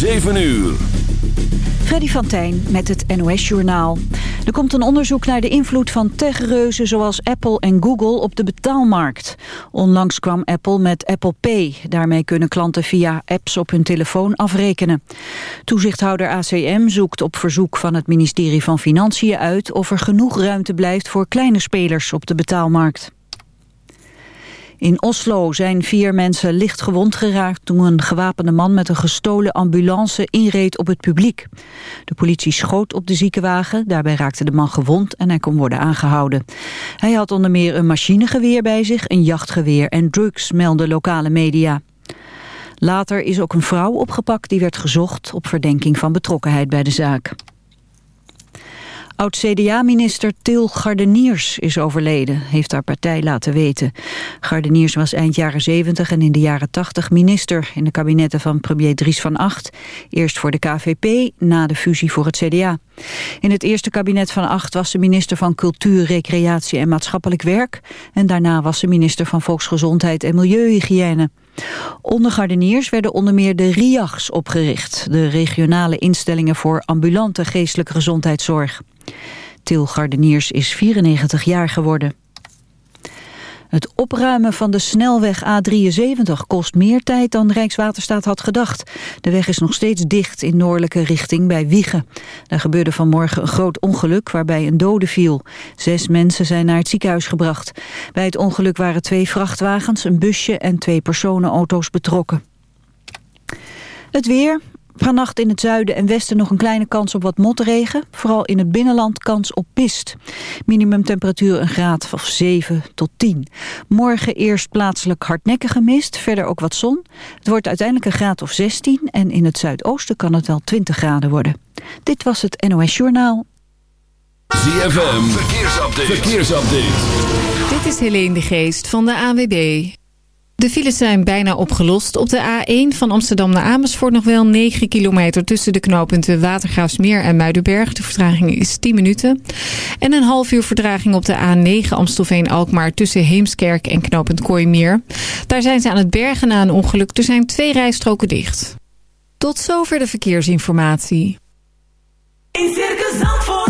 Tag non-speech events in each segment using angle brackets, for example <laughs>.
7 uur. Freddy van Tijn met het NOS-journaal. Er komt een onderzoek naar de invloed van techreuzen zoals Apple en Google op de betaalmarkt. Onlangs kwam Apple met Apple Pay. Daarmee kunnen klanten via apps op hun telefoon afrekenen. Toezichthouder ACM zoekt op verzoek van het ministerie van Financiën uit... of er genoeg ruimte blijft voor kleine spelers op de betaalmarkt. In Oslo zijn vier mensen licht gewond geraakt toen een gewapende man met een gestolen ambulance inreed op het publiek. De politie schoot op de ziekenwagen, daarbij raakte de man gewond en hij kon worden aangehouden. Hij had onder meer een machinegeweer bij zich, een jachtgeweer en drugs, melden lokale media. Later is ook een vrouw opgepakt die werd gezocht op verdenking van betrokkenheid bij de zaak. Oud-CDA-minister Til Gardeniers is overleden, heeft haar partij laten weten. Gardeniers was eind jaren 70 en in de jaren 80 minister in de kabinetten van premier Dries van Acht. Eerst voor de KVP, na de fusie voor het CDA. In het eerste kabinet van Acht was ze minister van Cultuur, Recreatie en Maatschappelijk Werk. En daarna was ze minister van Volksgezondheid en Milieuhygiëne. Onder Gardeniers werden onder meer de RIAGs opgericht, de regionale instellingen voor ambulante geestelijke gezondheidszorg. Til Gardeniers is 94 jaar geworden. Het opruimen van de snelweg A73 kost meer tijd dan Rijkswaterstaat had gedacht. De weg is nog steeds dicht in noordelijke richting bij Wiegen. Daar gebeurde vanmorgen een groot ongeluk waarbij een dode viel. Zes mensen zijn naar het ziekenhuis gebracht. Bij het ongeluk waren twee vrachtwagens, een busje en twee personenauto's betrokken. Het weer, Vannacht in het zuiden en westen nog een kleine kans op wat motregen. Vooral in het binnenland kans op mist. Minimumtemperatuur een graad of 7 tot 10. Morgen eerst plaatselijk hardnekkige mist, verder ook wat zon. Het wordt uiteindelijk een graad of 16 en in het zuidoosten kan het wel 20 graden worden. Dit was het NOS Journaal. ZFM, verkeersupdate. verkeersupdate. Dit is Helene de Geest van de AWB. De files zijn bijna opgelost. Op de A1 van Amsterdam naar Amersfoort nog wel 9 kilometer tussen de knooppunten Watergraafsmeer en Muidenberg. De vertraging is 10 minuten. En een half uur vertraging op de A9 Amstelveen-Alkmaar tussen Heemskerk en knooppunt Kooimeer. Daar zijn ze aan het bergen na een ongeluk. Er zijn twee rijstroken dicht. Tot zover de verkeersinformatie. In Circus Zandvoort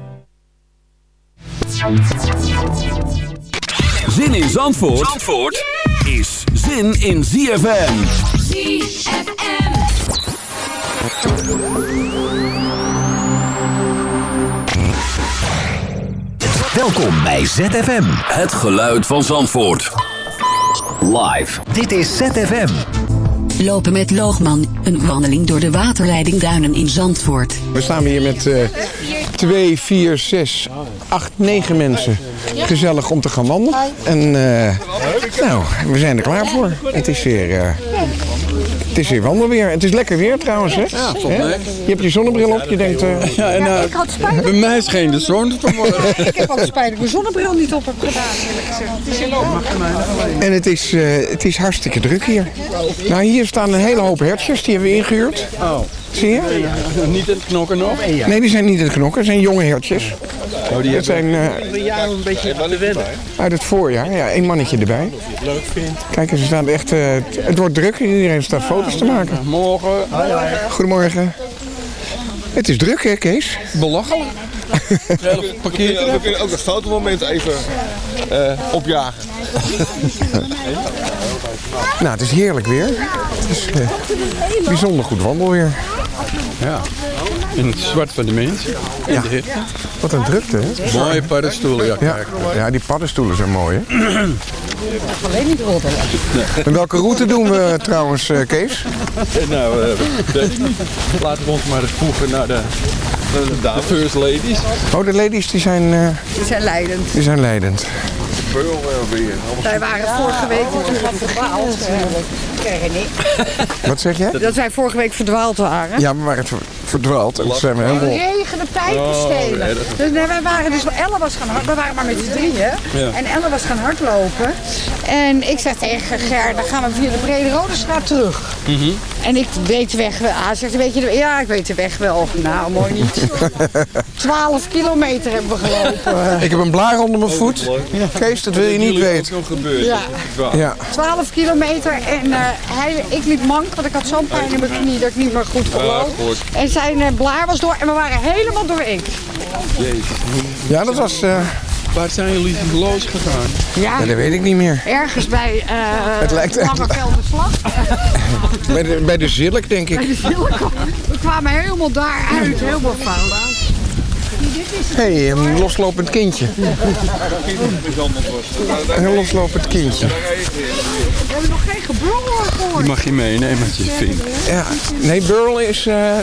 Zin in Zandvoort, Zandvoort is zin in ZFM. ZFM. Welkom bij ZFM. Het geluid van Zandvoort. Live. Dit is ZFM. Lopen met Loogman, een wandeling door de waterleiding Duinen in Zandvoort. We staan hier met eh 2, 4, 6, 8, 9 mensen. Gezellig om te gaan wandelen. En eh, nou, we zijn er klaar voor. Het is weer, eh, het is weer wandelweer. Het is lekker weer trouwens, hè? Ja. Je hebt je zonnebril op, je denkt... eh, Ja, en, nou, ik had spijt. bij mij scheen de zon vanmorgen. <laughs> ik heb ook spijt dat ik mijn zonnebril niet op heb gedaan, eerlijk gezegd. Het is heel En het is, eh, het is hartstikke druk hier. Nou, hier staan een hele hoop hertjes, die hebben we ingehuurd. Oh. Zie je? Niet in het knokken nog? Nee, die zijn niet in het knokken, het zijn jonge hertjes. Oh, die dat zijn eh, een beetje te wennen. uit het voorjaar, ja, één mannetje erbij. leuk vindt. Kijk, ze staan echt, eh, het- wordt druk, iedereen staat foto's te maken. Morgen. Goedemorgen. Het is druk, hè, Kees? Belachelijk. we kunnen ook het fotomoment even eh, opjagen. <laughs> Nou, het is heerlijk weer. Het is eh, bijzonder goed wandelweer. Ja. In het zwart van de mensen. In Ja. de hitte. Wat een drukte, hè? Mooie paddenstoelen, ja, Ja, ja, die paddenstoelen zijn mooi, hè? alleen niet roddelen. En welke route doen we trouwens, eh, Kees? nou, eh, weet ik niet. Laten we ons maar eens voegen naar de, naar de first ladies. Oh, de ladies die zijn, eh, Die zijn leidend. die zijn leidend. Wij waren vorige week natuurlijk Ken niet. <laughs> Wat zeg jij? Dat wij vorige week verdwaald waren. Ja, we waren ver- verdwaald. En toen zijn we helemaal... regende pijpen Oh, stelen. nee, dat is- Dus nee, wij waren dus, Elle was gaan hard, we waren maar met z'n drieën. Ja. En Elle was gaan hardlopen. En ik zei tegen Ger, dan gaan we via de Brede Rode Straat terug. En ik weet de weg wel. Hij zegt, weet je de Ja, ik weet de weg wel. Nou, mooi niet. <laughs> 12 kilometer hebben we gelopen. Ik heb een blaar onder mijn voet. Kees, dat wil je niet weten. nog gebeurd. Ja. Ja. 12 kilometer en eh, hij, ik liep mank, want ik had zo'n pijn in mijn knie dat ik niet meer goed kon lopen. En zijn eh, blaar was door en we waren helemaal doorheen. Jezus. Ja, dat was... eh, Waar zijn jullie losgegaan? Ja. ja, dat weet ik niet meer. Ergens bij uh, Het lijkt echt-. Bij de, bij de Zilk, denk Bij ik. de Zilko. We kwamen helemaal daar uit, helemaal fout. Hé, hey, een loslopend kindje. Een loslopend kindje. We hebben nog geen gebrul gehoord. Die mag je meenemen als je het vindt. Ja, nee, Burl is... eh,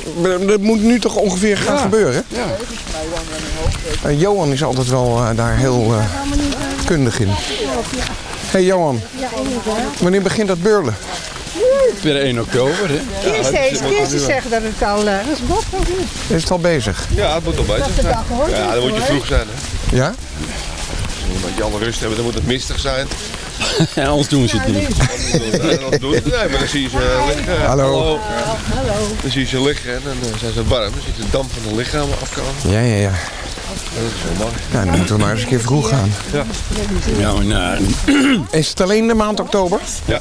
dat moet nu toch ongeveer gaan Ja. gebeuren? Ja. Eh, Johan is altijd wel eh, daar heel kundig in. hey Johan, wanneer begint dat beurlen? Per 1 oktober, hè? Kies eens zeggen dat het al... eh, dat is Bob of niet? Is het al bezig? Ja, het moet al bezig Dat de zijn. Ja, dan moet je vroeg zijn. Hè. Ja? Omdat je alle rust hebben, dan moet het mistig zijn. <laughs> En anders doen ze het niet. Nee, maar dan zie je ze eh, liggen. Hallo. Dan zie je ze liggen en dan eh, zijn ze warm. Dan ziet de damp van de lichaam afkomen. Ja, ja, ja. Dat is wel mooi. Ja, dan moeten we maar eens een keer vroeg gaan. Ja. Ja, maar nou, <clears throat> Is het alleen de maand oktober? Ja.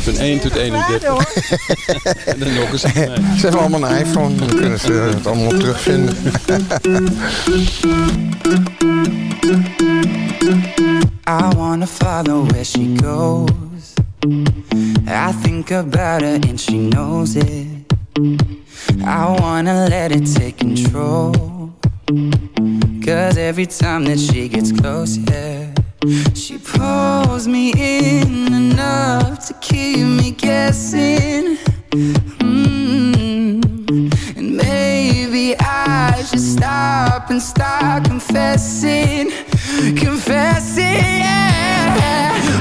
van 1 tot 31. <laughs> en dan nog eens. Ze hebben allemaal een iPhone, dan kunnen ze het allemaal op terugvinden. <laughs> I wanna follow where she goes. I think about her and she knows it. I wanna let it take control. Cause every time that she gets close, yeah, she pulls me in enough to keep me guessing. Mm. And maybe I should stop and start confessing, confessing. Yeah.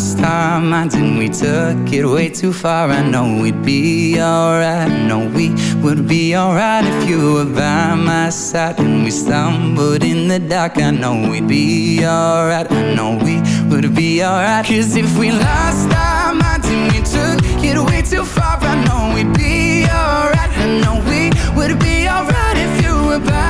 Lost our minds and we took it way too far, I know we'd be alright. I know we would be alright if you were by my side. And we stumbled in the dark, I know we'd be alright. I know we would be alright. Cause if we lost our minds and we took it way too far, I know we'd be alright. I know we would be alright if you were by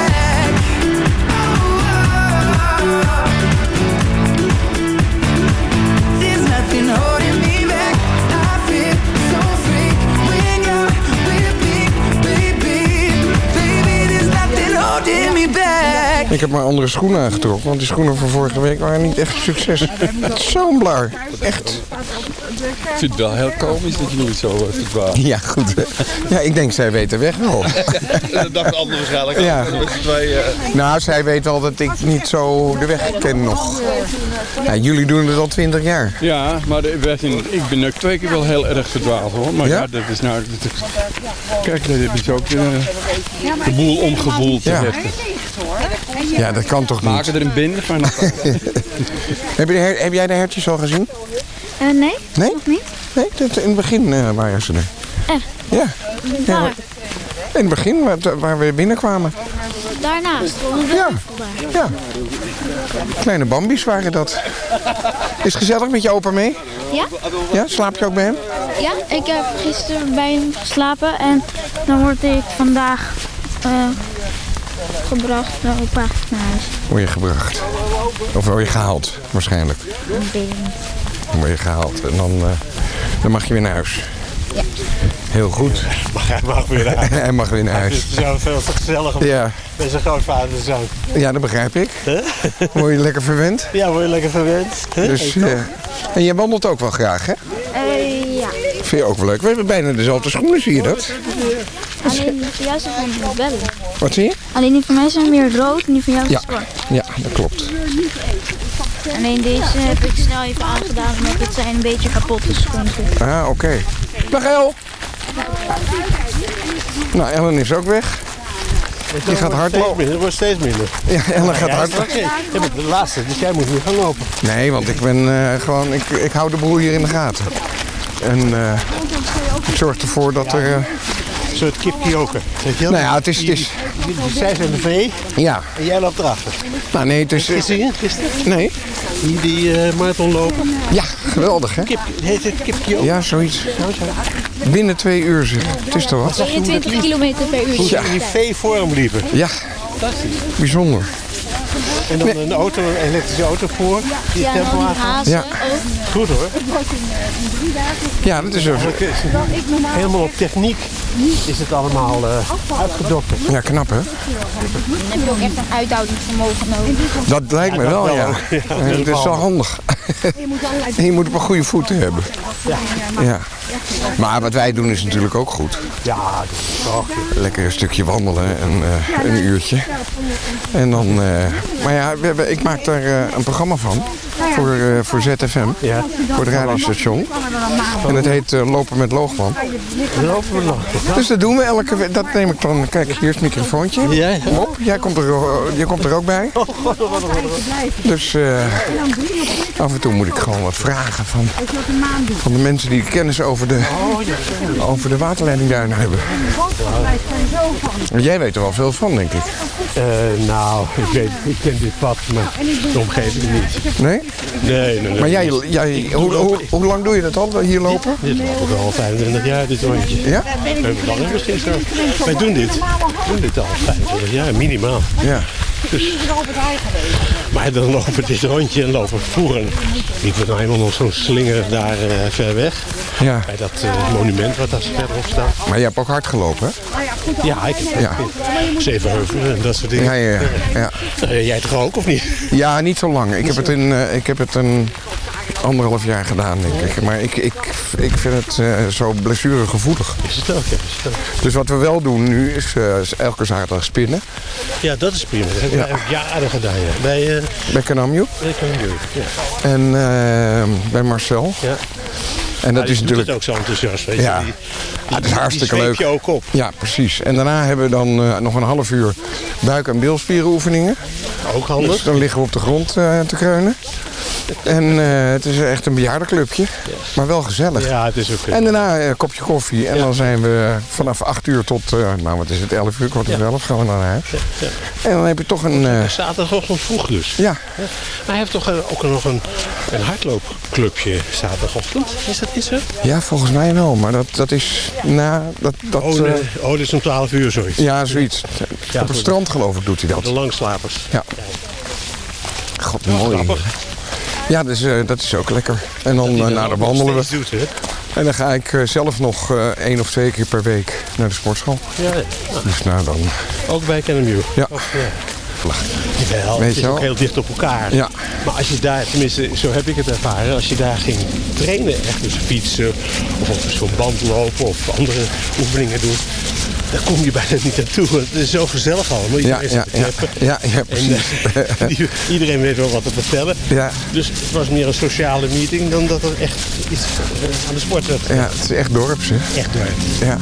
Heb maar andere schoenen aangetrokken, want die schoenen van vorige week waren niet echt een succes. Het is zo'n blaar. Echt. Ik vind het wel heel komisch dat je nooit zo uh, verdwaalt. Ja, goed. Ja, ik denk, zij weet de weg wel. <laughs> dat dacht de ander waarschijnlijk ook. Ja. Twee, eh, Nou, zij weet wel dat ik niet zo de weg ken nog. Ja, jullie doen het al twintig jaar. Ja, maar de- zijn- ik ben ook twee keer wel heel erg verdwaald hoor. Maar ja, dat is nou... dat is- kijk, dat hebben ze ook eh, de boel omgevoeld. Ja. Ja. Ja, dat kan toch niet? Maken er een binde van. <laughs> heb, je her- heb jij de hertjes al gezien? Eh, nee, Nee? nog niet. Nee, dat- in het begin eh, waren ze er. Echt? Ja. in het begin, waar, waar we binnenkwamen. daarnaast, Ja. Kleine bambies waren dat. Is het gezellig met je opa mee? Ja? Ja, slaap je ook bij hem? Ja, ik heb gisteren bij hem geslapen en dan word ik vandaag eh, gebracht naar opa naar huis. Word je gebracht. Of word je gehaald, waarschijnlijk. Ik het. Dan word je gehaald en dan, eh, dan mag je weer naar huis. Ja. Heel goed. Maar hij mag weer naar huis. <laughs> Hij mag weer naar Het huis. is zo veel te gezellig om Ja. met zijn grootvader en zoon. Ja, dat begrijp ik. Word je lekker verwend? Ja, word je lekker verwend. Dus, eh, en jij wandelt ook wel graag, hè? Eh, ja. Vind je ook wel leuk. We hebben bijna dezelfde schoenen, zie je dat? Alleen die van jou zijn van bellen. Wat zie je? Alleen die van mij zijn meer rood en die van jou Ja. is zwart. Ja, dat klopt. Alleen deze heb ik snel even aangedaan, want het zijn een beetje kapotte schoenen. Ah, oké. Dag El. Nou, Ellen is ook weg. Die gaat hardlopen. Het wordt steeds minder. Ja, Ellen gaat Ja, hardlopen. Ja, maar de laatste, dus jij moet weer gaan lopen. Nee, want ik ben eh, gewoon, ik, ik hou de boel hier in de gaten. En eh, ik zorg ervoor dat er... eh, Een soort kipkioken. Weet je wel? Nou ja, het is- het is- Zij zijn de vee ja, en jij loopt erachter. nou nee, het is... In gisteren? Nee. Die, die eh, marathon lopen. Ja, geweldig hè? Kip, heet het kipkioken? Ja, zoiets. Binnen twee uur zeg. Het is toch wat? 22 kilometer per uur. Hoe in die V-vorm liepen. Ja, bijzonder. En dan een auto, een elektrische auto voor. Die Ja, hazen Ja. ook. Goed hoor. Ja, dat is er. Helemaal op techniek is het allemaal eh uitgedokterd. Ja, knap hè? Dan heb je ook echt een uithoudingsvermogen nodig. Dat lijkt me Ja, dat wel, wel ja. ook. Ja, Ja, dat is wel wel handig. En je moet op een goede voeten hebben. Ja. Maar wat wij doen is natuurlijk ook goed. Ja, dat is toch. Lekker een stukje wandelen en eh, een uurtje. En dan, eh, maar ja, we hebben, ik maak daar eh, een programma van voor, voor ZFM, Ja. voor het radiostation. En het heet Lopen met Loogman. Lopen we nog. Dus dat doen we elke week. Dat neem ik dan. Kijk, hier is het microfoontje. Ja, ja. Kom op, jij komt er, jij komt er ook bij. Dus eh, af en toe moet ik gewoon wat vragen van, van de mensen die kennis over de, over de waterleidingduinen hebben. Want Jij weet er wel veel van, denk ik. Eh, nou, <laughs> ik weet, ik ken dit pad, maar de omgeving niet. Nee? Nee, nee. Maar jij, jij hoe, hoe, hoe lang doe je dat al, hier lopen? Dit loopt al 25 jaar, dit rondje. Ja? We hebben langer misschien zo. Wij doen dit. We doen dit al 25 jaar, minimaal. Ja. Dus, maar dan lopen we dit rondje en lopen vroeger. Liepen we nou helemaal nog zo'n slinger daar eh, ver weg. Ja. Bij dat eh, monument wat daar verderop staat. Maar je hebt ook hard gelopen, hè? Ja, ik heb Ja. Zevenheuvel en dat soort dingen. Ja, ja, ja. ja. Eh, jij toch ook, of niet? Ja, niet zo lang. Ik heb het, in, eh, ik heb het een anderhalf jaar gedaan, denk ik. Maar ik, ik, ik vind het eh, zo blessuregevoelig. Is het ook, ja. Is het ook. Dus wat we wel doen nu is, eh, is elke zaterdag spinnen. Ja, dat is prima. Dat hebben Ja. ook jaren gedaan, ja. Bij, eh Bij Kanamju. bij ja. En bij Marcel. Ja. En dat Ja, is natuurlijk... het ook zo enthousiast, weet je. Ja. Die, Ah, het is hartstikke die leuk. je ook op. Ja, precies. En daarna hebben we dan nog een half uur buik- en bilspierenoefeningen. Ook handig. Dus dan liggen we op de grond te kreunen. En eh, het is echt een bejaardenclubje, maar wel gezellig. Ja, het is ook... eh, En daarna een kopje koffie. En dan zijn we vanaf 8 uur tot, eh, nou wat is het, 11 uur, kwart over 11 gaan we naar huis. ja. En dan heb je toch een... eh, Zaterdagochtend vroeg dus. ja, Maar hij heeft toch eh, ook nog een, een hardloopclubje zaterdagochtend? Is dat niet zo? ja, volgens mij wel. Maar dat, dat is na... Dat, dat, Oh, eh, nee. oh, dit is om 12 uur zoiets. ja, zoiets. Ja, Op het strand geloof ik doet hij De dat. langslapers. Ja. God, mooi. Grappig. Ja, dus, dat is ook lekker. En dan, dan ook nog wandelen we. steeds Doet, hè? En dan ga ik eh, zelf nog één of twee keer per week naar de sportschool. Ja, ja. Dus nou dan... ook bij Kennemew. Ja. Of, ja. Jawel, Weet het je is ook heel dicht op elkaar. Ja. Maar als je daar, tenminste zo heb ik het ervaren, als je daar ging trainen, echt dus fietsen of op zo'n band lopen of andere oefeningen doen, daar kom je bijna niet naartoe. want Het is zo gezellig allemaal. Ja, Iedereen ja, ja, ja, ja, precies. eh, <laughs> die- iedereen weet wel wat te vertellen. Ja. Dus het was meer een sociale meeting dan dat er echt iets eh, aan de sport werd. Ja, het is echt dorps, hè? Echt waar. Ja.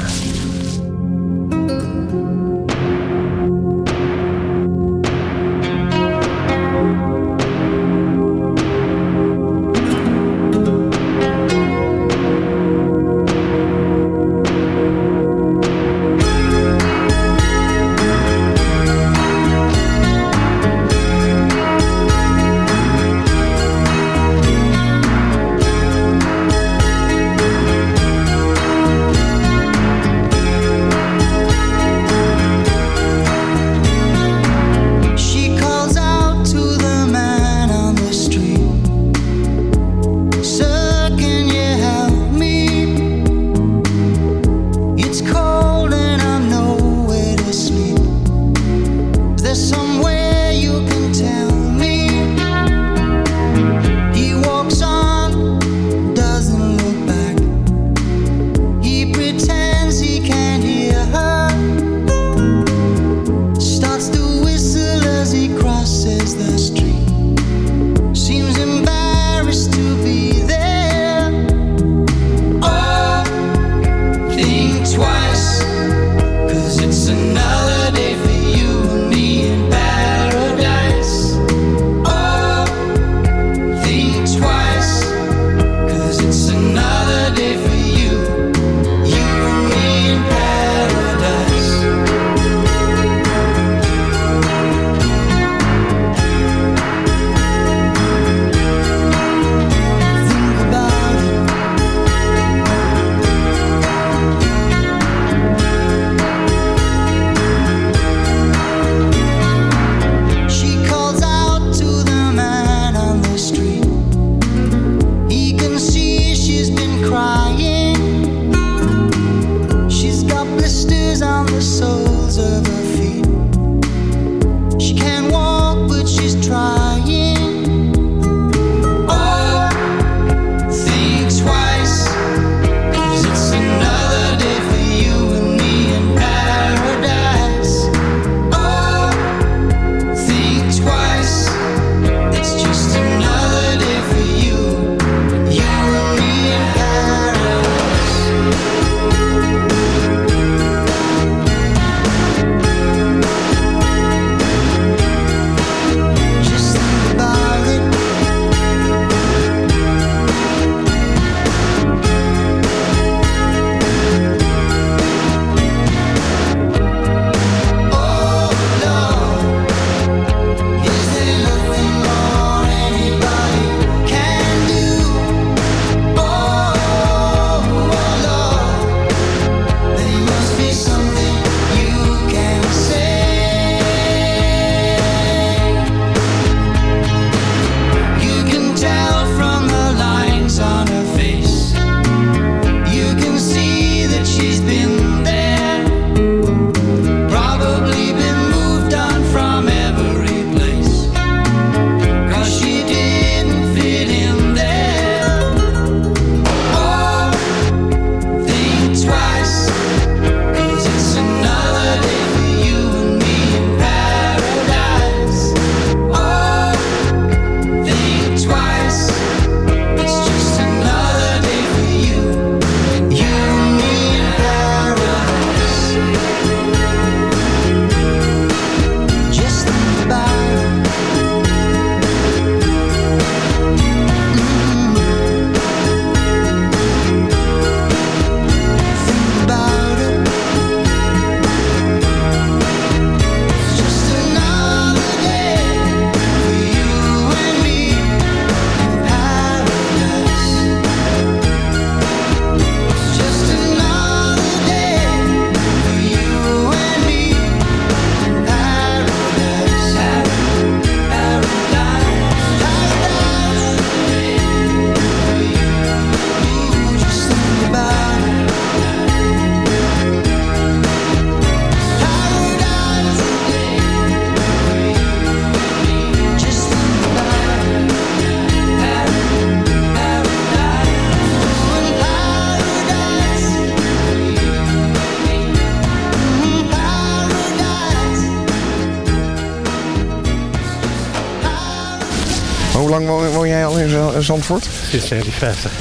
Zandvoort? Sinds 1950.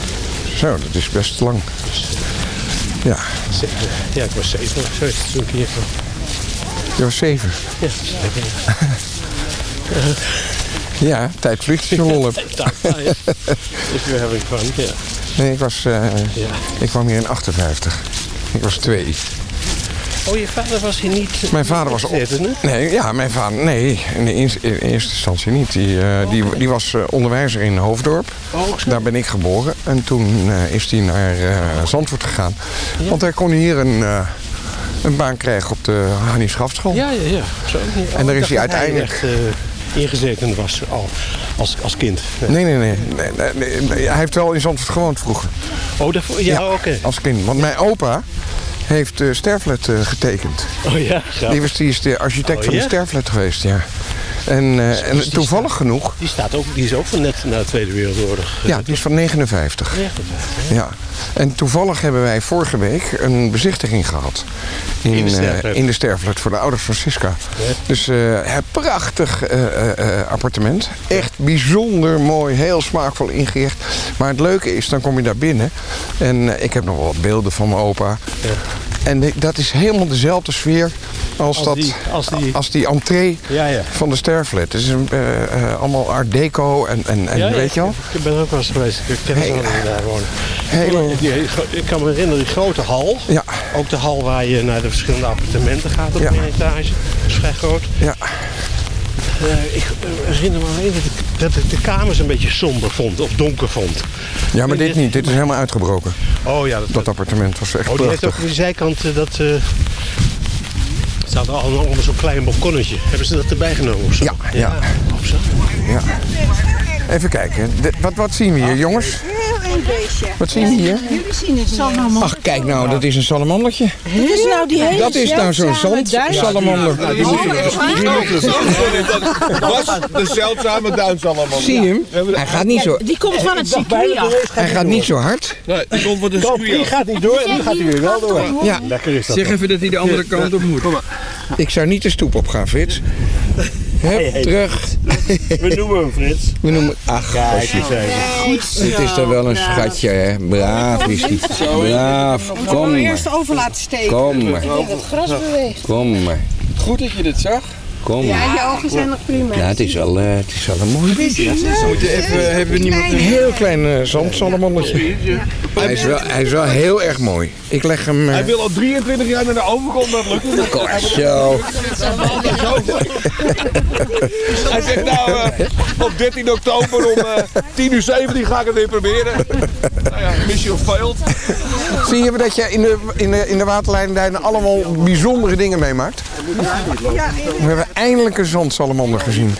Zo, dat is best lang. Ja, Ja, ik was zeven zo toen ik hier kwam. je was zeven. Ja, Ja, tijd vliegt je lol hebt. If you're having fun, ja. Nee, ik was... eh, Ik kwam hier in 58. Ik was twee. Oh, je vader was hier niet... Mijn vader was... hè? Nee, ja, mijn vader... Nee, in, de eerste, in eerste instantie niet. Die, eh, die, die was eh, onderwijzer in Hoofddorp. Daar ben ik geboren. En toen eh, is hij naar eh, Zandvoort gegaan. Want hij kon hier een, eh, een baan krijgen op de Hannie. Ja, ja, ja. Zo. En daar is hij uiteindelijk- echt, eh, ingezeten was al als, als kind. Nee, nee, nee, nee, nee, nee. Hij heeft wel in Zandvoort gewoond vroeger. Oh, daarvoor, ja, oké. Als kind. Want mijn opa heeft uh, Sterflet getekend. Oh ja, grappig. Die, was, die is de architect Oh, van de ja? Sterflet geweest, ja. En, eh, en toevallig genoeg... Die, staat ook, die is ook van net na de Tweede Wereldoorlog. Ja, die is van 59. Ja. En toevallig hebben wij vorige week een bezichtiging gehad. In, In de eh, Sterflet. in de Sterflet voor de ouders van Siska. Dus eh, het prachtig eh, eh, eh, appartement. Echt bijzonder mooi, heel smaakvol ingericht. Maar het leuke is, dan kom je daar binnen. En eh, ik heb nog wel wat beelden van mijn opa. En dat is helemaal dezelfde sfeer als, Als dat, die- als die- als die entree Ja, ja. van de Sterflet. Het is een, eh, eh, allemaal art deco en, en, en Ja, weet je wel. Ik ben ook wel eens geweest. Ik ken heel, daar wonen. die- ik kan me herinneren, die grote hal. Ja. Ook de hal waar je naar de verschillende appartementen gaat op Ja. één etage. Dat is vrij groot. Ja. Eh, ik eh, herinner me alleen dat ik, dat ik de kamers een beetje somber vond. Of donker vond. Ja, maar dit niet. Dit is helemaal uitgebroken. Oh ja, dat, Dat appartement was echt oh, die heeft ook prachtig. op die zijkant eh, dat... ze hadden allemaal allemaal zo'n klein balkonnetje. Hebben ze dat erbij genomen of zo? Ja, ja. Of zo? Ja. Even kijken. De- wat, wat zien we hier, jongens? Beestje. Wat zien we hier? Jullie zien het niet. Ach, kijk nou, dat is een salamandertje. Dit is nou die hele Dat is nou zo'n zeldzame zandsalamander. duif. Die moet je- was de zeldzame duinsalamander. Zie je hem? Hij gaat niet zo, Die komt van het circuit af. hij gaat niet zo hard. Nee, die komt van de Kop, die gaat niet door en die gaat hier weer wel door. Ja. Lekker is dat. Zeg even dat hij de andere kant op moet. Ik zou niet de stoep op gaan, Frits. Hup, terug. We noemen hem Frits. <laughs> We noemen... Ach, Kijk gosje. eens even. Goed Dit is toch wel een schatje, hè? Braaf is die. Braaf. Kom maar. Eerst over laten steken. Kom maar. Het gras beweegt. Kom maar. Goed dat je dit zag. Kom Ja, je ogen zijn nog prima. Ja, het is wel, eh, het is wel een mooi beestje. Moet je even, hebben we niemand... Een heel klein uh. Hij is, wel, hij is wel heel erg mooi. Ik leg hem... eh, Hij wil al 23 jaar naar de overkant, dat lukt niet. Kort zo. <laughs> Hij zegt nou, eh, op 13 oktober om eh 10 uur 17 ga ik het weer proberen. Nou ja, mission failed. Zie je dat je in de, in de, in de waterleidingduinen allemaal bijzondere dingen meemaakt? We hebben eindelijk een zandsalamander gezien.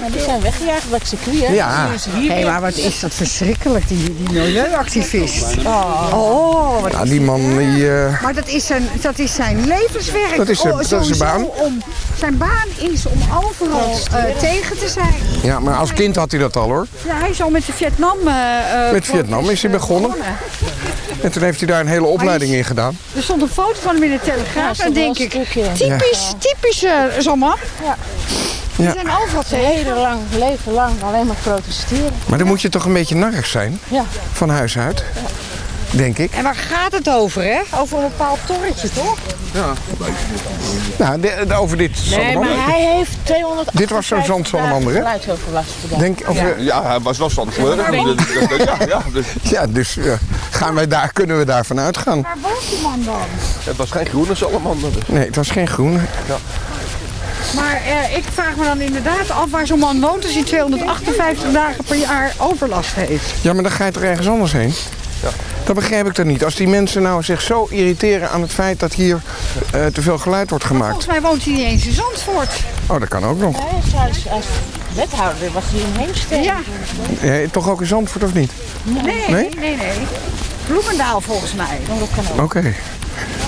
Maar die zijn weggejaagd bij het circuit, hè? Ja. Hé, maar wat is dat verschrikkelijk, die, die milieuactivist. Oh, wat Ja, die man die... eh, Maar dat is zijn, dat is zijn levenswerk. Dat is zijn- Oh, dat is zijn baan. Om, zijn baan is om overal eh, tegen te zijn. ja, maar als kind had hij dat al hoor. Ja, hij is al met de Vietnam... eh, Met Vietnam is hij begonnen. En toen heeft hij daar een hele opleiding in gedaan. Er stond een foto van hem in de Telegraaf. en denk ik, typisch, typisch uh, zo'n man. Ja. Die Ja. zijn overal tegen. hele lang leven lang alleen maar protesteren. Maar dan moet je toch een beetje narrig zijn, Ja. van huis uit. Denk ik. En waar gaat het over, hè? Over een bepaald torretje, toch? Nou, de- de- over dit Nee, maar hij heeft 200. Dit was zo'n zandsalamander, hè? Geluidsoverlast. Denk, of, ja. Ja, hij was wel van kleur. Ja, ja, dus Ja, dus eh, gaan wij daar, kunnen we daarvan uitgaan. Waar woont die man dan? het was geen groene salamander. dus. Nee, het was geen groene. Maar eh, ik vraag me dan inderdaad af waar zo'n man woont als hij 258 dagen per jaar overlast heeft. Ja, maar dan ga je toch ergens anders heen? Dat begrijp ik dan niet. Als die mensen nou zich zo irriteren aan het feit dat hier eh, te veel geluid wordt gemaakt. Volgens mij woont hij niet eens in Zandvoort. Oh, dat kan ook nog. Nee, als, als wethouder was hij in Heemstede. Ja. Ja, toch ook in Zandvoort of niet? Nee, Nee? nee. Bloemendaal volgens mij. Oké.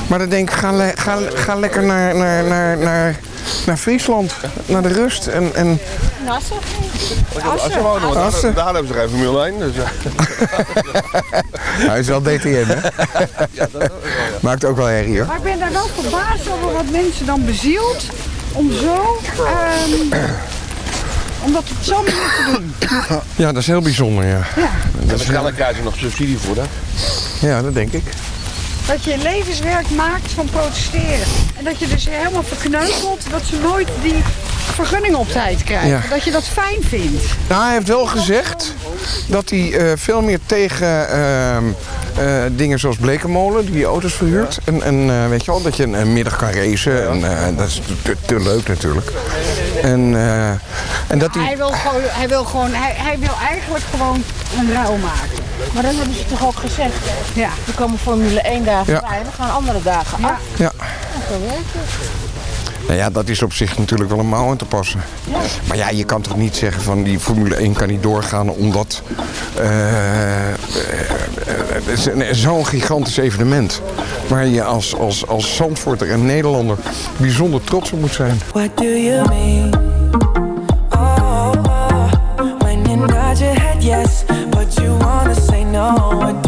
Maar dan denk ik, ga, le- ga, ga lekker naar, naar, naar, naar, naar Friesland. Naar de rust. En, en Nassen. Assen wonen, want Assen. daar, daar hebben ze geen Formule 1. Dus, ja. <laughs> hij is wel DTM, hè? <laughs> Maakt ook wel herrie, hoor. Maar ik ben daar wel verbaasd over wat mensen dan bezielt om zo... ehm, om dat op zo'n manier te doen. Ja, dat is heel bijzonder, ja. Ja. Dat krijg je nog subsidie voor, hè? ja, dat denk ik. Dat je levenswerk maakt van protesteren. En dat je dus helemaal verkneukelt dat ze nooit die vergunning op tijd krijgen. Ja. Dat je dat fijn vindt. Nou, hij heeft wel gezegd dat hij eh, veel meer tegen ehm, eh, dingen zoals Blekenmolen, die auto's verhuurt. En, en eh, weet je wel, dat je een, een middag kan racen. En, dat is te, te leuk natuurlijk. En, eh, en dat hij... Hij wil gewoon, hij wil, gewoon hij, hij wil eigenlijk gewoon een ruil maken. Maar dan hebben ze toch ook gezegd, Ja. er komen Formule 1 dagen Ja. bij, we gaan andere dagen af. Ja. Werkt het. Nou ja, dat is op zich natuurlijk wel een mouw aan te passen. Maar ja, je kan toch niet zeggen van die Formule 1 kan niet doorgaan omdat eh, eh, het is een- zo'n gigantisch evenement. Waar je als, als, als Zandvoorter en Nederlander bijzonder trots op moet zijn. What do you mean? Oh, oh, when you nod your head yes, but you say no.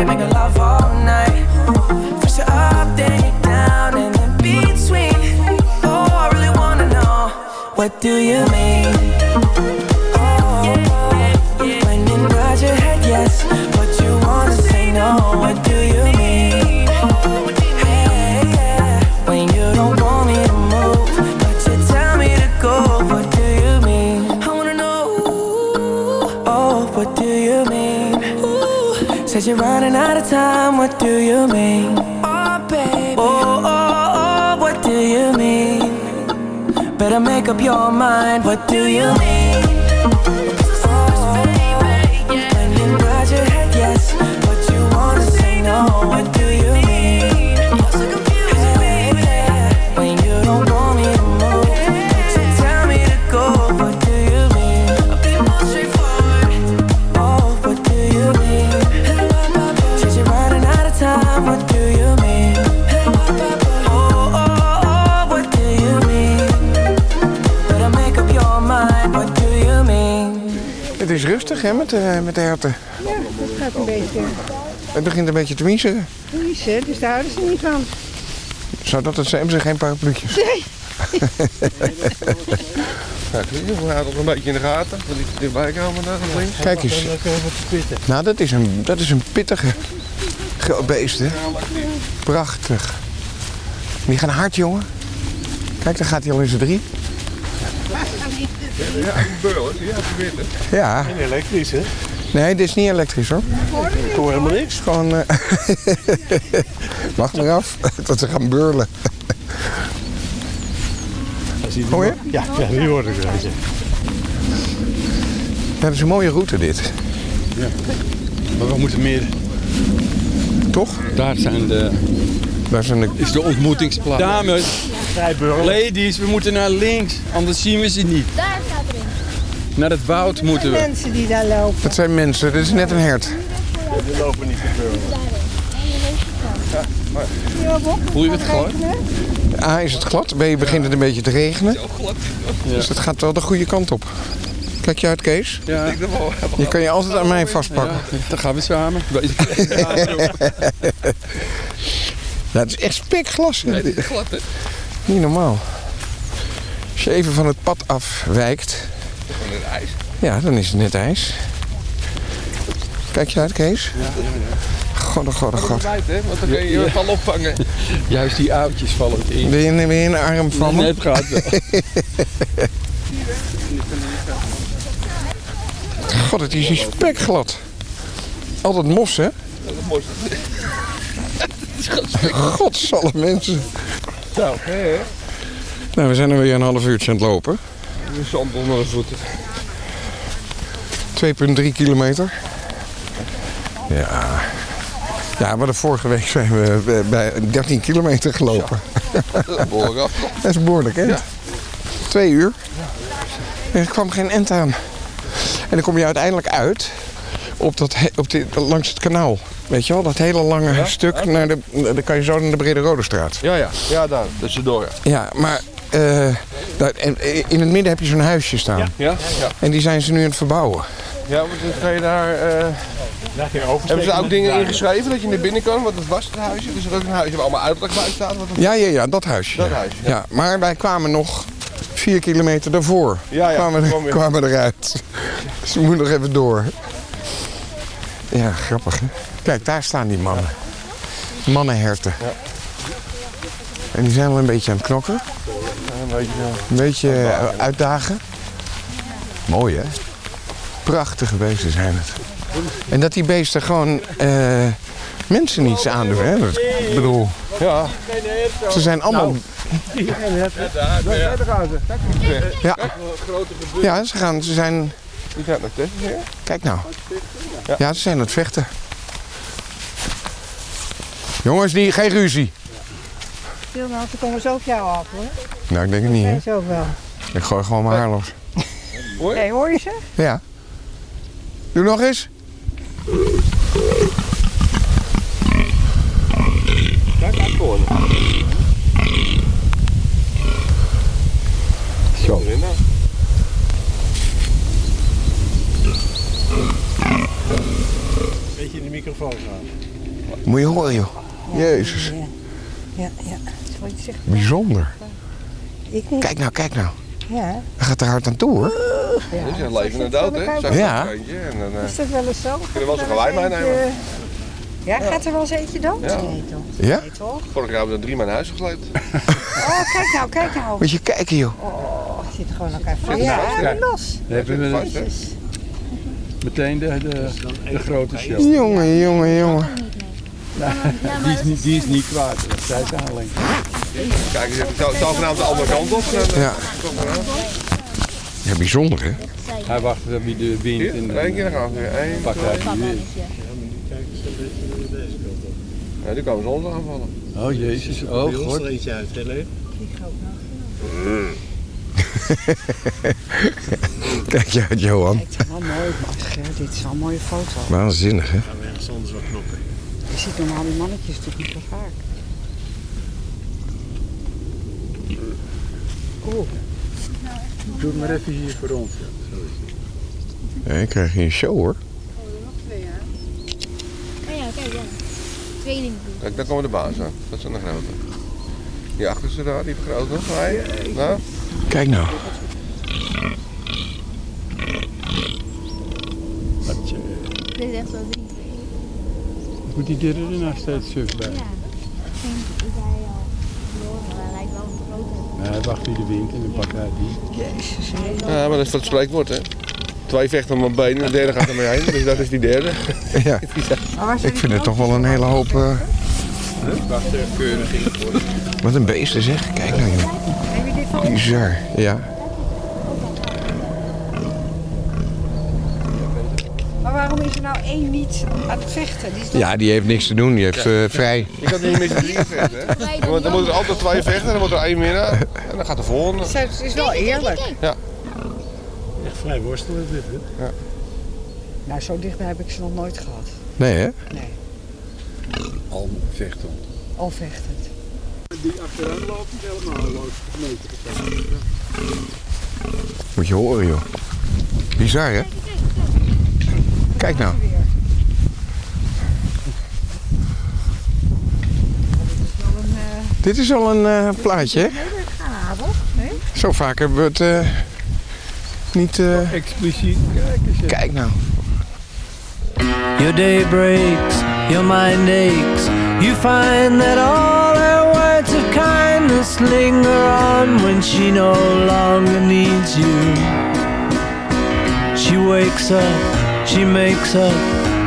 Love all night. First, you're up, then you're down, and in between. Oh, I really wanna know what do you mean? Running out of time. What do you mean? Oh, baby. Oh, oh, oh, what do you mean? Better make up your mind. What do you mean? When you nod your head yes, but you wanna say no. Hè, met, de met de herten. Ja, dat gaat een beetje Het begint een beetje te miezeren. vriezen, dus daar houden ze niet van. Zou dat het zijn? Hebben ze geen parapluutjes? Nee. <laughs> Kijk, we houden nog een beetje in de gaten. Dat dichtbij komen daar links. Kijk eens. Nou, dat is een, dat is een pittige beest, hè? Prachtig. Die gaan hard, jongen. Kijk, daar gaat hij al in z'n drie. Ja, beurlen. Ja, het. Ja. En elektrisch, hè? Nee, dit is niet elektrisch, hoor. Ik hoor helemaal niks. Gewoon... eh, <laughs> Wacht maar af, <laughs> dat ze gaan beurlen. Hoor je? Ja, ja nu hoor ik het. Dat is een mooie route, dit. Ja. Maar we moeten meer... Toch? Daar zijn de... Daar zijn de... Is de ontmoetingsplaats. Dames, Ladies, we moeten naar links, anders zien we ze niet. Daar. Naar het woud moeten we. Mensen die daar lopen. Dat zijn mensen, dit is net een hert. Die lopen niet te veel. Voel je het glad? A, is het glad. B, begint het een beetje te regenen. Dus het gaat wel de goede kant op. Kijk je uit, Kees? Ja. Je kan je altijd aan mij vastpakken. Ja, dan gaan we samen. <laughs> Ja, het is echt spekglas. Nee, het is glad, hè? Niet normaal. Als je even van het pad afwijkt, Het ijs. ja, dan is het net ijs. Kijk je uit, Kees? God, oh god, oh god. Buiten, hè? Want dan kun je je van opvangen. <laughs> Juist die oudjes vallen het in. Ben je, ben je een arm van me? Net gaat wel. <laughs> God, het is hier spekglad. Altijd mos, hè? <laughs> Godsalle mensen. Zo, hè? Nou, we zijn er weer een half uurtje aan het lopen. De zand onder de voeten. 2,3 kilometer. Ja. Ja, maar de vorige week zijn we bij- bij 13 kilometer gelopen. Behoorlijk. <laughs> Dat is behoorlijk, hè? Twee uur. En er kwam geen end aan. En dan kom je uiteindelijk uit op dat, op dit, langs het kanaal. Weet je wel, dat hele lange stuk. Naar de, dan kan je zo naar de Brede Rode Straat. Ja, ja. Ja, daar. Tussendoor, ja. Ja, maar eh, daar, en in het midden heb je zo'n huisje staan. Ja? Ja. En die zijn ze nu aan het verbouwen. Ja, want dan ga je daar... eh, hebben ze ook dingen ingeschreven dat je naar binnen kan? Want het was het huisje. Dus er is ook een huisje waar allemaal uitleg bij staat. Wat het... Ja, ja, ja, dat huisje. Dat huisje, ja. Ja, maar wij kwamen nog vier kilometer daarvoor. Ja, ja, kwamen, kwamen eruit. Dus we moeten nog even door. Ja, grappig hè. Kijk, daar staan die mannen. Mannenherten. En die zijn wel een beetje aan het knokken. Een beetje, eh, Een beetje eh, uitdagen. Mooi hè? Prachtige beesten zijn het. En dat die beesten gewoon eh, mensen niets aandoen hè. Dat, ik bedoel, Ja. ze zijn allemaal... Daar gaan ze. Kijk, Ja. Ja, ze, gaan, ze zijn... Die gaat. Kijk nou. Ja, ze zijn aan het vechten. Jongens, die, geen ruzie. Wilma, ze komen zo op jou af hoor. Nou, ik denk het niet, hè. Zo wel. Ik gooi gewoon mijn haar los. Nee, hoor je ze? Ja. Doe nog eens. Daar gaat gewoon. Zo. Beetje in de microfoon gaan. Moet je horen, joh. Jezus. Ja, ja. ja. Dat is wat je zegt. Bijzonder. Ik niet. Kijk nou, kijk nou. Ja. Hij gaat er hard aan toe, hoor. ja. Dit is een leven en dood, hè? Ja. En dan, eh, Is dat wel eens zo? Kun je wel eens een gewei meenemen? Ja, gaat er wel eens eentje dood? Ja. Nee toch? Ja? Nee toch? Vorig jaar hebben we er drie man naar huis gesleept. <laughs> Oh, kijk nou, kijk nou. Moet je kijken, joh. Oh, het zit gewoon elkaar vast. Ja, vast, ja, ja. los. Hebben we Vast, hè? Meteen de, de, de grote show. Jongen, jongen, jongen. Die is niet, die is niet kwaad. Zij is aanling. Kijk, je zegt zogenaamd de andere kant op. Eh, Ja. Ja, bijzonder, hè. Hij wacht op wie de wind Hier, in nog één keer, gaan we weer. Eén, Pak hij die weer. Ja, nu komen ze ons aanvallen. Oh jezus, oh god. er eentje uit, hè, Lee? Kijk je uit, Johan. Het is wel mooi, maar dit is wel een mooie foto. Waanzinnig, hè. Gaan we ergens anders wat knoppen. Je ziet normaal die mannetjes natuurlijk niet zo vaak. Oeh. Doe het maar even hier voor ons. Ja. Zo is het. Ja, ik krijg hier een show, hoor. Oh ja, kijk, ja. Tweeling. Kijk, daar komen de bazen. Dat zijn de grote. Die achterste daar, die grote. Nee, nou. Kijk nou. Wat, Dit is echt zo drie. Moet die er er nou steeds suf bij? Ja. Geen idee al. Maar hij lijkt wel een grote. Nee, hij wacht hier de wind en dan pakt hij die. Jezus. Ja, maar dat is wat het spreekwoord, hè. Twee vechten om een been en de derde gaat er mee heen. Dus dat is die derde. <laughs> Ja. <laughs> Ik vind het toch wel een hele hoop... Wacht even keurig in het worden. wat een beesten, zeg. Kijk nou, joh. Bizar. Ja. Maar één niet aan het vechten? Die is Ja, die heeft niks te doen. Die heeft eh, vrij. Je kan niet met z'n drieën vechten, hè? Want dan moeten er altijd twee vechten, dan wordt er één winnen. En dan gaat de volgende. Het is wel eerlijk. Ja. Echt vrij worstelen dit, hè? Ja. Nou, zo dichtbij heb ik ze nog nooit gehad. Nee, hè? Nee, Al vechten. al vechtend. Die achteraan loopt niet helemaal loopt meter Moet je horen, joh. Bizar, hè? Kijk nou. Dit is al een eh, plaatje, hè? Nee? Zo vaak hebben we het eh, niet... eh, Expliciet. Kijk eens. Kijk nou. Your day breaks, your mind aches. You find that all her words of kindness linger on when she no longer needs you. She wakes up, she makes up,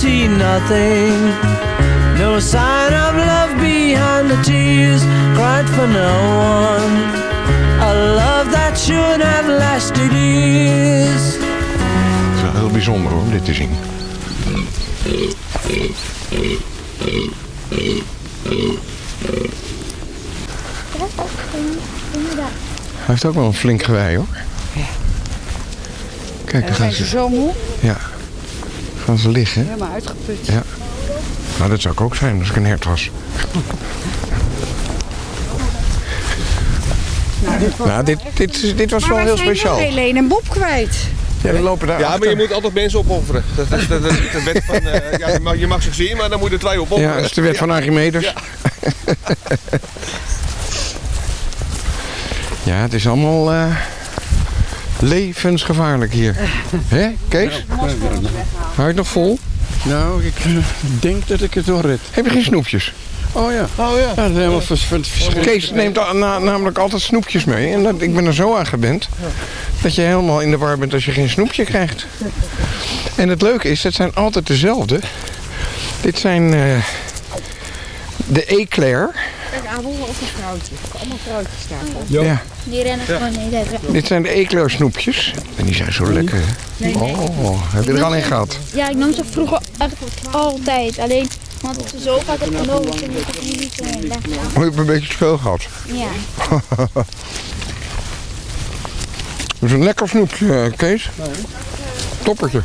see nothing. No sign of love behind the tears cried for no one. A love that should have lasted years. Het is wel heel bijzonder hoor, om dit te zien. Hij heeft ook wel een flink gewei hoor. Kijk, En daar dan gaan ze, zo moe, ja, gaan ze liggen. helemaal uitgeput. Ja. Nou, dat zou ik ook zijn als ik een hert was. Nou, dit, dit, dit was wel heel speciaal. Helene en Bob kwijt. Ja, die lopen daar Ja, maar je moet altijd mensen opofferen. Dat is de, de, de wet van... eh, ja, je, mag, je mag zich zien, maar dan moet je er twee opofferen. Ja, dat is de wet van Archimedes. Ja. <laughs> Ja, het is allemaal eh, levensgevaarlijk hier. <laughs> Hè, Kees? Hou je het nog vol? Nou, ik eh, denk dat ik het wel red. Heb je geen snoepjes? Oh ja. Oh ja. Ja, dat is helemaal vers- vers- verschrikkelijk. Kees neemt al- na- namelijk altijd snoepjes mee. En dat, ik ben er zo aan gewend dat je helemaal in de war bent als je geen snoepje krijgt. En het leuke is, het zijn altijd dezelfde. Dit zijn eh, de Eclair. Kijk, Abel of een vrouwtje. Allemaal vrouwtjes staan. Ja. Die rennen gewoon weg. Dit zijn de Eclair snoepjes. En die zijn zo lekker. hè? Nee, nee. Oh, heb je er al in gehad? Ja, ik nam ze vroeger echt altijd. Alleen, want ik ze zo vaak heb genomen, toen ik het niet meer leggen. Oh, je hebt een beetje te veel gehad. Ja. <laughs> Dat is een lekker snoepje, eh, Kees. Toppertje.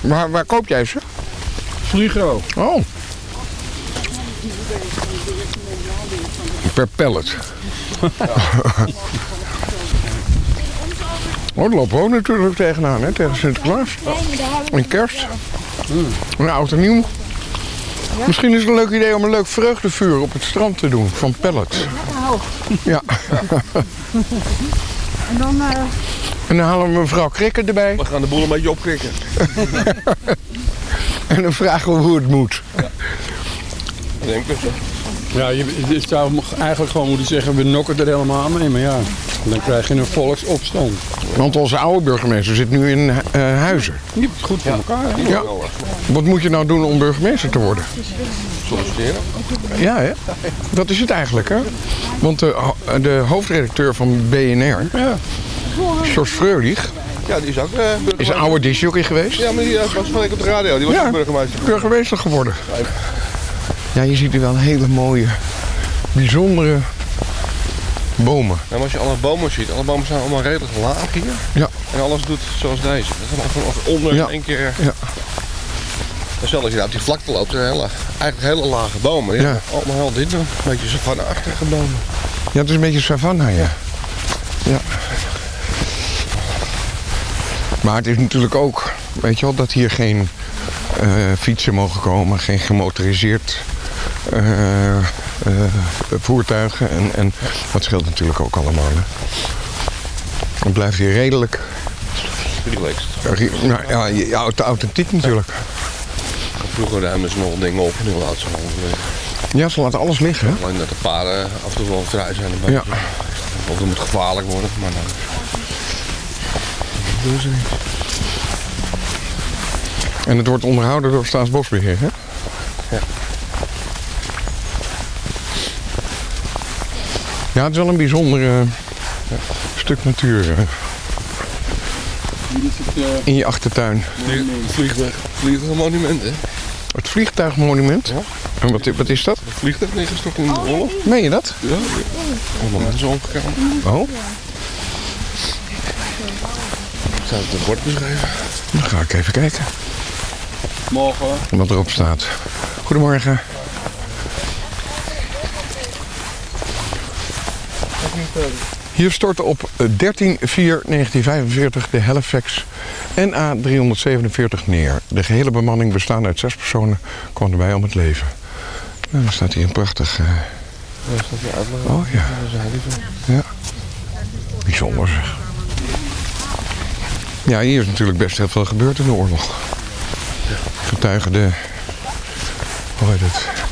Waar, waar koop jij ze? Vliegro. Oh. Per pellet. oh, lopen we ook natuurlijk tegenaan, hè? Tegen Sinterklaas. En kerst. En oud en nieuw. Misschien is het een leuk idee om een leuk vreugdevuur op het strand te doen van pellets. Ja. En dan... eh, En dan halen we mevrouw Krikken erbij. We gaan de boel een beetje opkrikken. <laughs> En dan vragen we hoe het moet. Denk ik. Ja, je, je zou eigenlijk gewoon moeten zeggen, we nokken er helemaal mee. Maar ja, Dan krijg je een volksopstand. Want onze oude burgemeester zit nu in eh, Huizen. Je hebt het goed voor elkaar. hè? Ja. Wat moet je nou doen om burgemeester te worden? Solliciteren. Ja, hè? Dat is het eigenlijk, hè? Want de, de hoofdredacteur van BNR, Ja. George Freulich, Ja, die is ook eh, burgemeester. is een oude disjockey geweest. Ja, maar die eh, was van ik op de radio. Die was Ja. ook burgemeester. burgemeester geworden. Ja, je ziet hier wel hele mooie, bijzondere bomen. En als je alle bomen ziet, alle bomen zijn allemaal redelijk laag hier. Ja. En alles doet zoals deze. Dat is allemaal van onder Ja. één keer. Ja. En zelfs als je daar op die vlakte loopt, zijn hele, eigenlijk hele lage bomen. Ja. Ja. Allemaal heel dit doen. Een beetje savanne-achtige bomen. Ja, het is een beetje savanna, ja. ja. Maar het is natuurlijk ook, weet je wel, dat hier geen eh, fietsen mogen komen, geen gemotoriseerd voertuigen. En, en dat scheelt natuurlijk ook allemaal. Hè. Het blijft hier redelijk, Relaxed. eh, nou, ja, ja, authentiek natuurlijk. Vroeger ruimden ze nog dingen op en nu laten ze weer. Ja, ze laten alles liggen. hè. Alleen dat de paarden af en toe wel vrij zijn. Een Ja. Of het moet gevaarlijk worden, maar dan... Dat doen ze niet. En het wordt onderhouden door Staatsbosbeheer, hè? Ja. Ja, het is wel een bijzonder eh, stuk natuur Hier is het, eh, in je achtertuin. Vlieg- Vliegtuig, vliegtuigmonument, hè? Het vliegtuigmonument. Ja. En wat, wat is dat? Het vliegtuig neergestort in de oorlog. Meen je dat? Ja. Allemaal mensen omgekomen. Oh, het op het bord beschreven? dan ga ik even kijken morgen. wat erop staat. Goedemorgen. Hier stortte op 13-4-1945 de Halifax NA-347 neer. De gehele bemanning bestaande uit zes personen kwam erbij om het leven. Nou, dan staat hier een prachtig... eh. Oh ja. Ja. Bijzonder zeg. Ja, hier is natuurlijk best heel veel gebeurd in de oorlog. Getuigen de... Hoe heet het?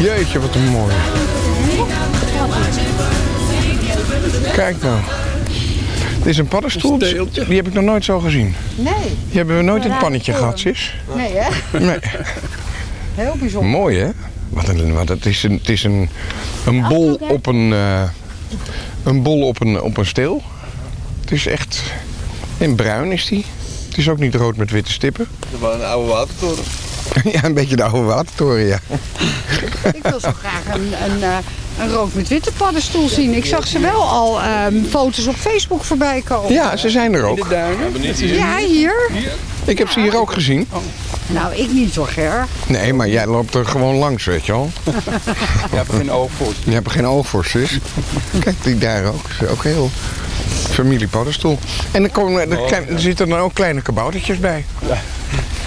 Jeetje, wat een mooie. Kijk nou. Dit is een paddenstoel. Die heb ik nog nooit zo gezien. Nee. Die hebben we nooit in het pannetje gehad, sis. Nee, hè? Nee. Heel bijzonder. Mooi, hè? Wat een, wat, het is een, het is een, een bol op een, eh, een bol op een, op een steel. Het is echt... In bruin is die. Het is ook niet rood met witte stippen. Dat was een oude watertoren. <laughs> ja, een beetje de oude watertoren, ja. Ik wil zo graag een, een, eh, een rood met witte paddenstoel zien. Ik zag ze wel al ehm, foto's op Facebook voorbij komen. Ja, ze zijn er ook. Ja, hier. Ik heb ze hier ook gezien. Nou, ik niet zo Ger. Nee, maar jij loopt er gewoon langs, weet je wel. <laughs> Je hebt geen oog voor. Je hebt er geen oog voor, zus. Kijk, die daar ook. Is ook heel familie paddenstoel. En er, komen, er, klein- er zitten dan ook kleine kaboutertjes bij.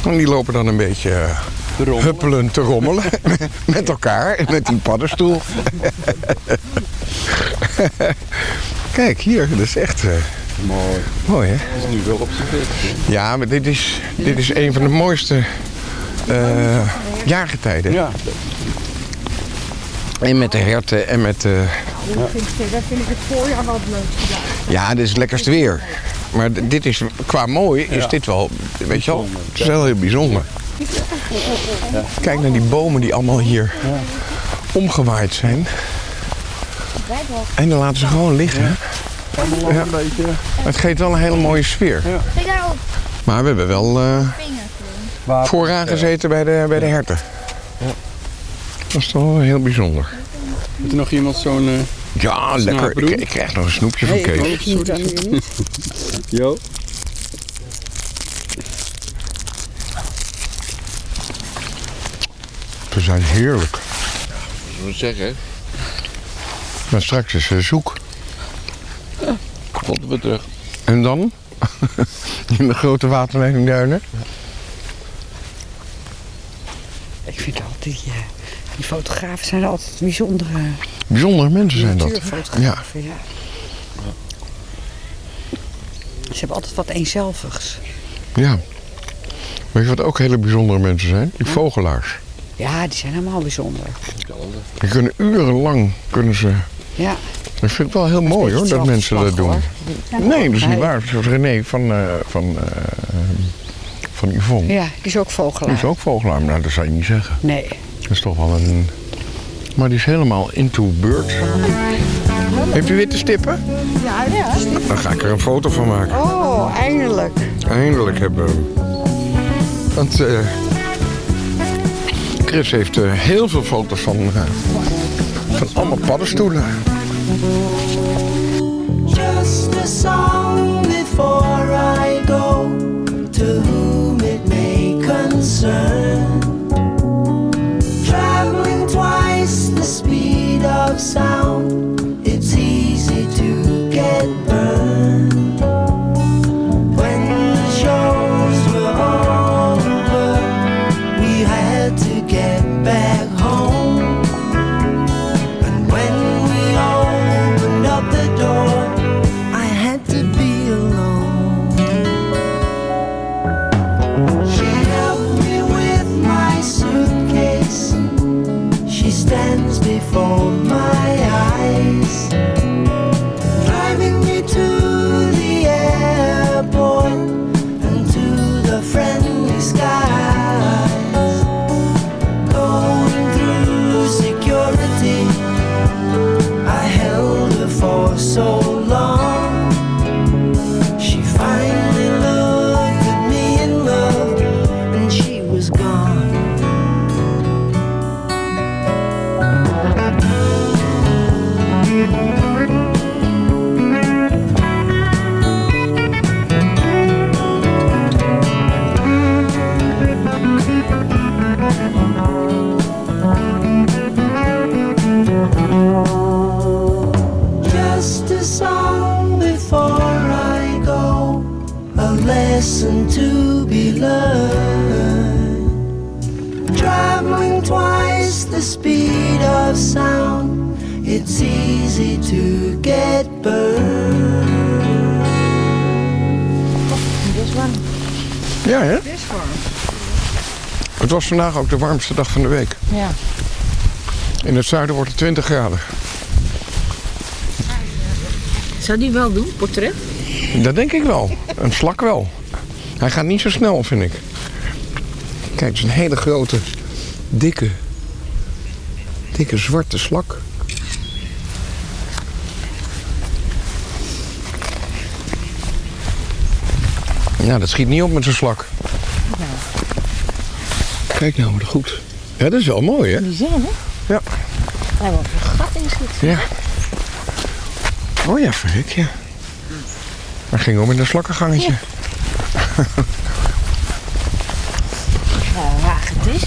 En die lopen dan een beetje eh, huppelend te rommelen <laughs> met elkaar, met die paddenstoel. Kijk, hier, dat is echt eh, Mooi. mooi, hè? Dat is nu wel op zijn plek. Ja, maar dit is, dit is een van de mooiste eh, jaargetijden. Ja. En met de herten en met... eh, vind, ik, dat vind ik het voorjaar wel het leukste. Ja. ja, dit is het lekkerste weer. Maar dit is, qua mooi is Ja. dit wel, weet je wel, het is wel heel bijzonder. Kijk naar die bomen die allemaal hier omgewaaid zijn. En dan laten ze gewoon liggen. Ja. Het geeft wel een hele mooie sfeer. Kijk daarop. Maar we hebben wel eh, vooraan gezeten bij de, bij de herten. Dat is toch wel heel bijzonder. Heeft er nog iemand zo'n... eh, Ja, lekker. Ik, krijg nog een snoepje van Kees. sorry. Jo. Ze zijn heerlijk. Ik moet zeggen, Maar straks is ze zoek. komt weer terug. En dan? <laughs> In de grote waterleidingduinen? Ik vind altijd, ja, die fotografen zijn altijd bijzondere Bijzondere mensen zijn dat. Ja. Ja. Ze hebben altijd wat eenzelvigs. ja. Weet je wat ook hele bijzondere mensen zijn? Die vogelaars. Ja, die zijn helemaal bijzonder. Die kunnen urenlang kunnen ze. Ja. Dat vind ik wel heel mooi hoor, dat mensen dat doen. Nee, dat is niet waar. Zoals René van, eh, van, eh, van Yvonne. Ja, die is ook vogelaar. Die is ook vogelaar, maar nou, dat zou je niet zeggen. Nee. Dat is toch wel een... Maar die is helemaal into birds. Heeft u witte stippen? Ja, ja. Dan ga ik er een foto van maken. Oh, eindelijk. Eindelijk hebben we hem. Want eh, Chris heeft eh, heel veel foto's van, eh, van allemaal paddenstoelen. Just a song before I go to whom it may concern. It's easy to get burned. Ja, hè? Best warm. Het was vandaag ook de warmste dag van de week. Ja. In het zuiden wordt het 20 graden. Zou die wel doen, portret? Dat denk ik wel. Een slak wel. Hij gaat niet zo snel, vind ik. Kijk, het is een hele grote, dikke, dikke zwarte slak. Ja, dat schiet niet op met zo'n slak. Kijk nou, wat goed. Ja, dat is wel mooi, hè? Zijn, hè? Ja. Hij wordt een gat in schiet. Ja. Oh ja, verrek, ja. Hij ging om in een slakkengangetje. Nou, wagen is.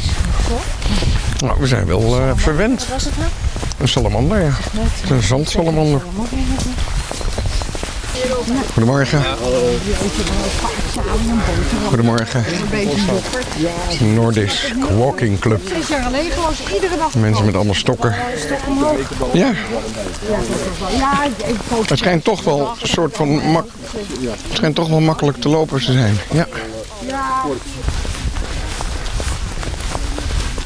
Nou, we zijn wel eh, verwend. Wat was het nou? Een salamander, ja. Het is een zandsalamander. Goedemorgen. Goedemorgen. Noordisk Walking Club. Mensen met allemaal stokken. Ja, het schijnt toch wel een soort van mak het schijnt toch wel makkelijk te lopen te zijn. Ja.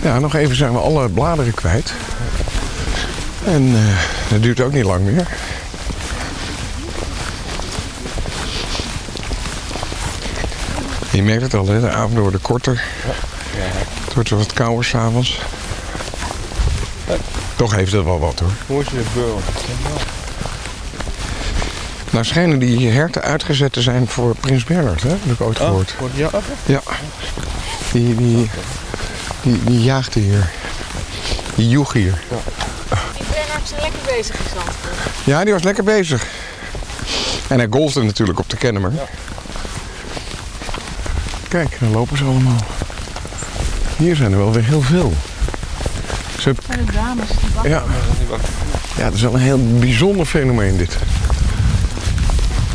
Ja. Nog even zijn we alle bladeren kwijt. En eh, dat duurt ook niet lang meer. Je merkt het al, hè? de avonden worden korter. Het wordt wat kouder s'avonds. Toch heeft het wel wat hoor. Hoe is je beul? Nou schijnen die herten uitgezet te zijn voor Prins Bernhard, hè? heb ik ooit gehoord. Voor de jacht? Ja. Die, die, die, die jaagde hier. Die joeg hier. Die Bernhard is lekker bezig in. Ja, die was lekker bezig. En hij golfde natuurlijk op de Kennemer. Kijk, daar lopen ze allemaal. Hier zijn er wel weer heel veel. Ze En de dames die ja. ja, het is wel een heel bijzonder fenomeen dit.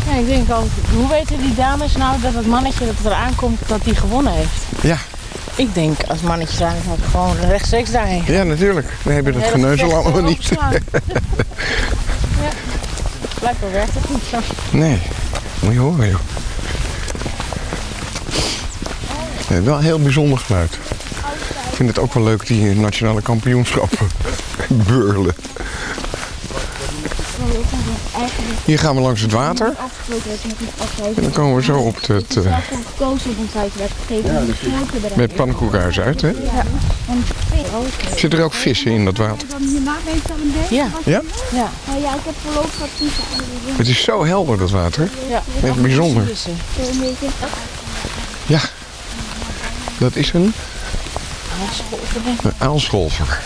Ja, ik denk ook, hoe weten die dames nou dat het mannetje dat eraan komt, dat die gewonnen heeft? Ja, Ik denk, als mannetje zijn, ik gewoon rechtstreeks daarheen. ja natuurlijk. We hebben Hele geneuzel allemaal niet. <laughs> ja. Blijkbaar werkt het niet zo. Nee, moet je horen joh. Wel een heel bijzonder geluid. Ik vind het ook wel leuk, die nationale kampioenschappen. <laughs> Beurlen. Hier gaan we langs het water. En dan komen we zo op het, eh, met pannenkoekhuis uit. Hè? Ja. Zit er ook vissen in dat water? Ja. Ja? Ja. Ja, ik heb voorlopig wat vissen. Het is zo helder dat water. Ja. Echt bijzonder. Ja, dat is een, een aalscholver.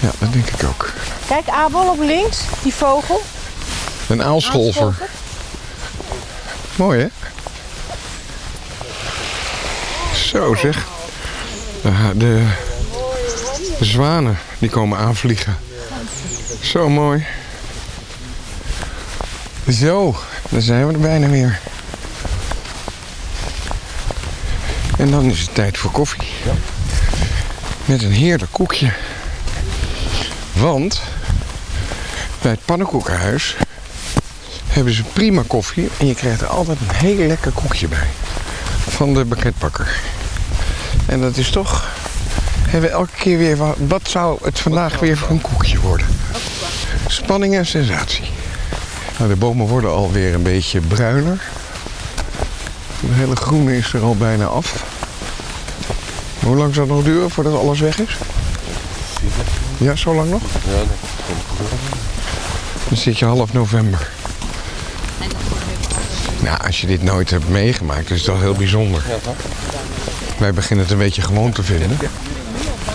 Ja, dat denk ik ook. Kijk, Abel op links, die vogel. Een aalscholver. Mooi hè? Zo zeg. De, de, de zwanen die komen aanvliegen. Zo mooi. Zo, dan zijn we er bijna weer. En dan is het tijd voor koffie. Met een heerlijk koekje. Want bij het pannenkoekenhuis hebben ze prima koffie. En je krijgt er altijd een heel lekker koekje bij. Van de banketbakker. En dat is toch... Hebben we elke keer weer... Wat, wat zou het vandaag weer voor een koekje worden? Spanning en sensatie. Nou, de bomen worden alweer een beetje bruiner. De hele groene is er al bijna af. Hoe lang zal het nog duren voordat alles weg is? Ja, zo lang nog? Ja, Dan zit je half november. Nou, als je dit nooit hebt meegemaakt, is het wel heel bijzonder. Wij beginnen het een beetje gewoon te vinden.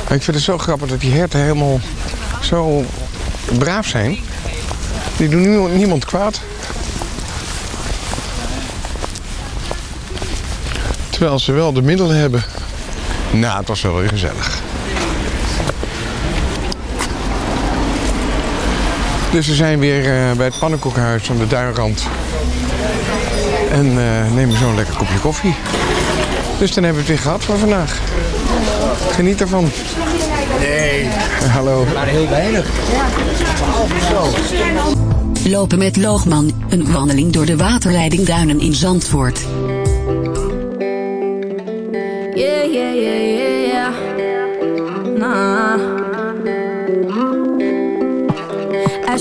Ik vind het zo grappig dat die herten helemaal zo braaf zijn. Die doen niemand kwaad. Terwijl ze wel de middelen hebben. Nou, het was wel weer gezellig. Dus we zijn weer eh, bij het pannenkoekhuis aan de duinrand. En uh, nemen zo'n lekker kopje koffie. Dus dan hebben we het weer gehad voor vandaag. Geniet ervan. Nee. Hallo. Maar heel weinig. Ja. Lopen met Loogman, een wandeling door de waterleiding Duinen in Zandvoort.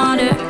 smarter